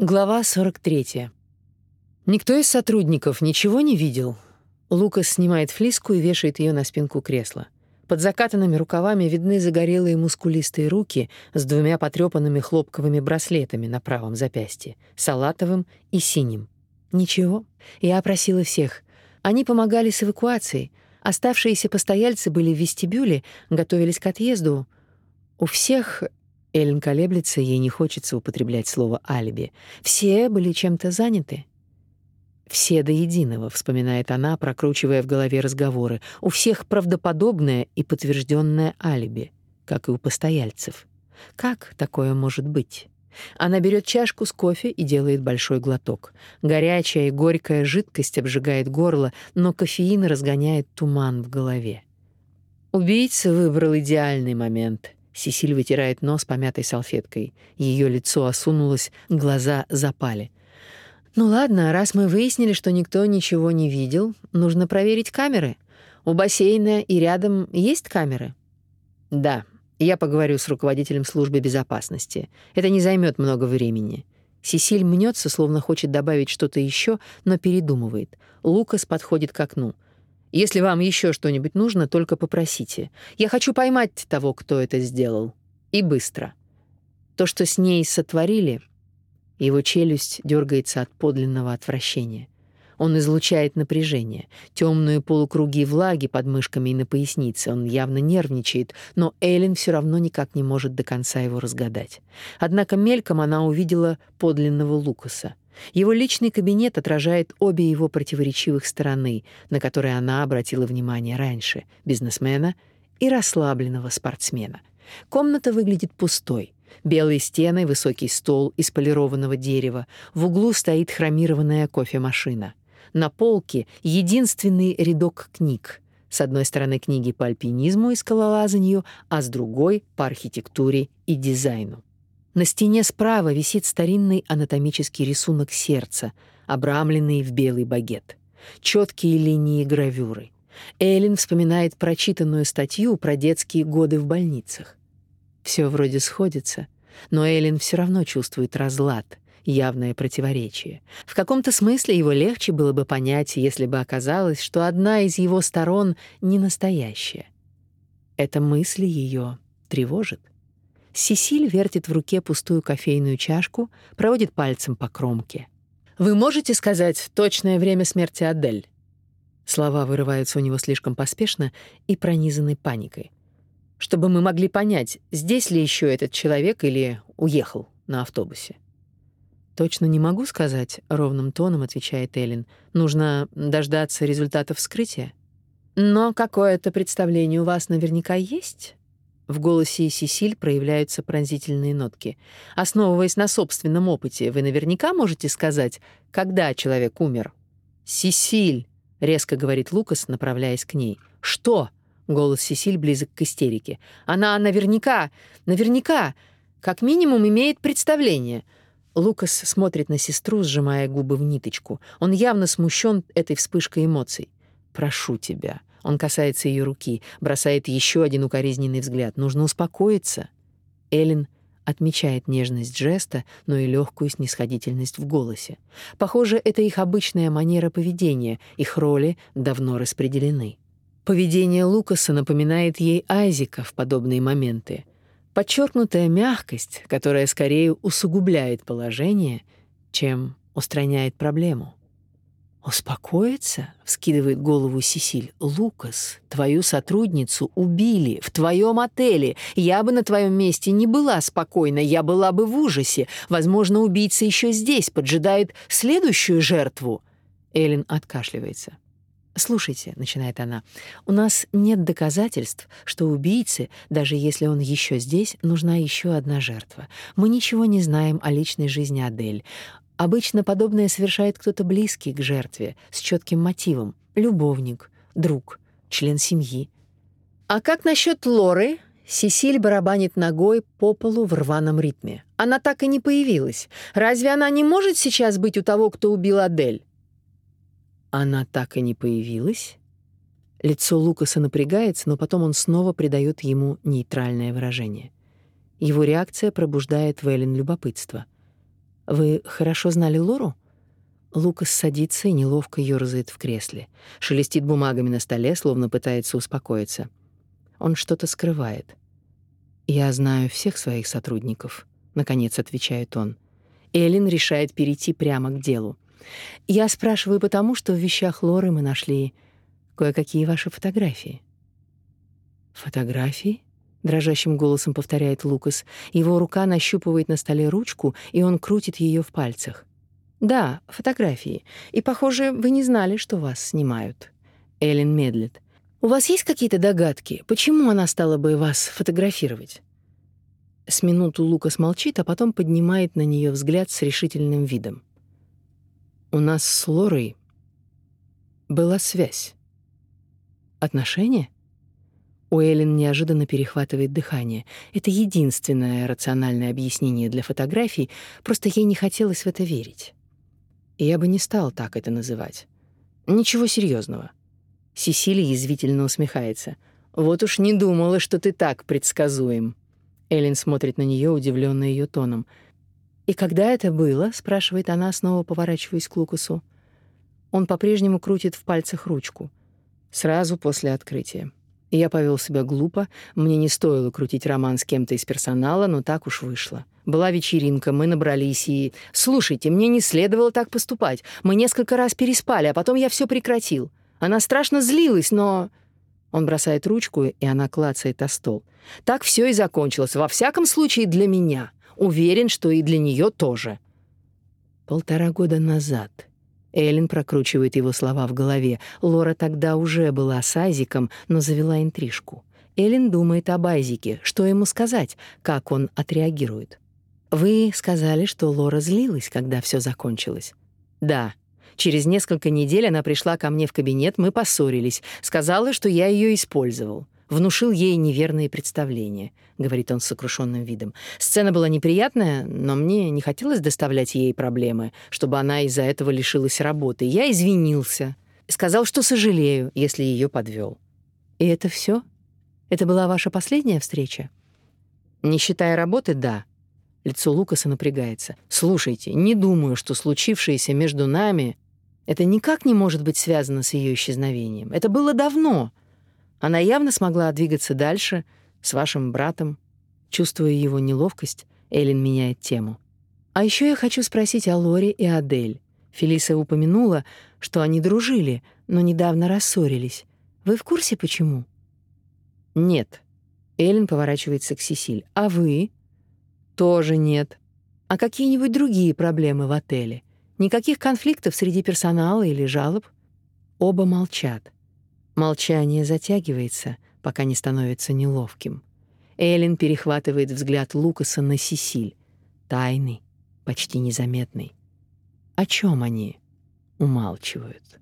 Глава 43. Никто из сотрудников ничего не видел. Лукас снимает флиску и вешает ее на спинку кресла. Под закатанными рукавами видны загорелые мускулистые руки с двумя потрепанными хлопковыми браслетами на правом запястье, салатовым и синим. Ничего. Я опросила всех. Они помогали с эвакуацией. Оставшиеся постояльцы были в вестибюле, готовились к отъезду. У всех Эллен колеблется, ей не хочется употреблять слово «алиби». Все были чем-то заняты. «Все до единого», — вспоминает она, прокручивая в голове разговоры. «У всех правдоподобное и подтвержденное алиби, как и у постояльцев. Как такое может быть?» Она берет чашку с кофе и делает большой глоток. Горячая и горькая жидкость обжигает горло, но кофеин разгоняет туман в голове. Убийца выбрал идеальный момент — Сесиль вытирает нос помятой салфеткой. Ее лицо осунулось, глаза запали. Ну ладно, раз мы выяснили, что никто ничего не видел, нужно проверить камеры. У бассейна и рядом есть камеры? Да. Я поговорю с руководителем службы безопасности. Это не займет много времени. Сесиль мнется, словно хочет добавить что-то еще, но передумывает. Лукас подходит к окну. Если вам еще что-нибудь нужно, только попросите. Я хочу поймать того, кто это сделал. И быстро. То, что с ней сотворили, его челюсть дергается от подлинного отвращения. Он излучает напряжение, темные полукруги влаги под мышками и на пояснице. Он явно нервничает, но Эллен все равно никак не может до конца его разгадать. Однако мельком она увидела подлинного Лукаса — его личный кабинет отражает обе его противоречивых стороны, на которые она обратила внимание раньше — бизнесмена и расслабленного спортсмена. Комната выглядит пустой. Белые стены, высокий стол из полированного дерева. В углу стоит хромированная кофемашина. На полке единственный рядок книг. С одной стороны книги по альпинизму и скалолазанию, а с другой — по архитектуре и дизайну. На стене справа висит старинный анатомический рисунок сердца, обрамленный в белый багет. Четкие линии гравюры. Эллен вспоминает прочитанную статью про детские годы в больницах. Все вроде сходится, но Эллен все равно чувствует разлад, явное противоречие. В каком-то смысле его легче было бы понять, если бы оказалось, что одна из его сторон не настоящая. Эта мысль ее тревожит. Сесиль вертит в руке пустую кофейную чашку, проводит пальцем по кромке. «Вы можете сказать точное время смерти Адель?» Слова вырываются у него слишком поспешно и пронизаны паникой. «Чтобы мы могли понять, здесь ли еще этот человек или уехал на автобусе». «Точно не могу сказать», — ровным тоном отвечает Эллен. «Нужно дождаться результатов вскрытия». «Но какое-то представление у вас наверняка есть?» В голосе Сесиль проявляются пронзительные нотки. Основываясь на собственном опыте, вы наверняка можете сказать, когда человек умер. «Сесиль», — резко говорит Лукас, направляясь к ней. «Что?» — голос Сесиль близок к истерике. «Она наверняка, наверняка, как минимум имеет представление». Лукас смотрит на сестру, сжимая губы в ниточку. Он явно смущен этой вспышкой эмоций. «Прошу тебя», он касается ее руки, бросает еще один укоризненный взгляд. Нужно успокоиться. Элин отмечает нежность жеста, но и легкую снисходительность в голосе. Похоже, это их обычная манера поведения, их роли давно распределены. Поведение Лукаса напоминает ей Айзека в подобные моменты. Подчеркнутая мягкость, которая скорее усугубляет положение, чем устраняет проблему. «Успокоиться?» — вскидывает голову Сесиль. «Лукас, твою сотрудницу убили в твоем отеле. Я бы на твоем месте не была спокойна, я была бы в ужасе. Возможно, убийца еще здесь, поджидает следующую жертву». Эллен откашливается. «Слушайте», — начинает она, — «у нас нет доказательств, что убийце, даже если он еще здесь, нужна еще одна жертва. Мы ничего не знаем о личной жизни Адель. Обычно подобное совершает кто-то близкий к жертве, с четким мотивом — любовник, друг, член семьи. А как насчет Лоры? Сесиль барабанит ногой по полу в рваном ритме. Она так и не появилась. Разве она не может сейчас быть у того, кто убил Адель? Она так и не появилась? Лицо Лукаса напрягается, но потом он снова придает ему нейтральное выражение. Его реакция пробуждает в Эллен любопытство — Вы хорошо знали Лору? Лукас садится и неловко ёрзает в кресле, шелестит бумагами на столе, словно пытается успокоиться. Он что-то скрывает. Я знаю всех своих сотрудников, наконец отвечает он. Эллен решает перейти прямо к делу. Я спрашиваю потому, что в вещах Лоры мы нашли кое-какие ваши фотографии. Фотографии? Дрожащим голосом повторяет Лукас. Его рука нащупывает на столе ручку, и он крутит ее в пальцах. Да, фотографии. И, похоже, вы не знали, что вас снимают. Эллен медлит. У вас есть какие-то догадки, почему она стала бы вас фотографировать? С минуту Лукас молчит, а потом поднимает на нее взгляд с решительным видом. У нас с Лорой была связь. Отношения? У Эллен неожиданно перехватывает дыхание. Это единственное рациональное объяснение для фотографий, просто ей не хотелось в это верить. Я бы не стал так это называть. Ничего серьезного. Сесилия язвительно усмехается. Вот уж не думала, что ты так предсказуем. Эллен смотрит на нее, удивленная ее тоном. И когда это было? спрашивает она, снова поворачиваясь к Лукасу. Он по-прежнему крутит в пальцах ручку. Сразу после открытия. Я повел себя глупо, мне не стоило крутить роман с кем-то из персонала, но так уж вышло. Была вечеринка, мы набрались и... Слушайте, мне не следовало так поступать. Мы несколько раз переспали, а потом я все прекратил. Она страшно злилась, но... Он бросает ручку, и она клацает о стол. Так все и закончилось. Во всяком случае, для меня. Уверен, что и для нее тоже. Полтора года назад Эллен прокручивает его слова в голове. Лора тогда уже была с Айзиком, но завела интрижку. Эллен думает об Айзике. Что ему сказать? Как он отреагирует? «Вы сказали, что Лора злилась, когда все закончилось?» «Да. Через несколько недель она пришла ко мне в кабинет, мы поссорились. Сказала, что я ее использовал внушил ей неверные представления, говорит он с сокрушенным видом. Сцена была неприятная, но мне не хотелось доставлять ей проблемы, чтобы она из-за этого лишилась работы. Я извинился, сказал, что сожалею, если ее подвел. И это все? Это была ваша последняя встреча? Не считая работы, да. Лицо Лукаса напрягается. Слушайте, не думаю, что случившееся между нами это никак не может быть связано с ее исчезновением. Это было давно. Она явно смогла двигаться дальше с вашим братом. Чувствуя его неловкость, Эллен меняет тему. А еще я хочу спросить о Лоре и Адель. Фелиса упомянула, что они дружили, но недавно рассорились. Вы в курсе почему? Нет. Эллен поворачивается к Сесиль. А вы? Тоже нет. А какие-нибудь другие проблемы в отеле? Никаких конфликтов среди персонала или жалоб? Оба молчат. Молчание затягивается, пока не становится неловким. Эллен перехватывает взгляд Лукаса на Сесиль. Тайный, почти незаметный. О чем они умалчивают?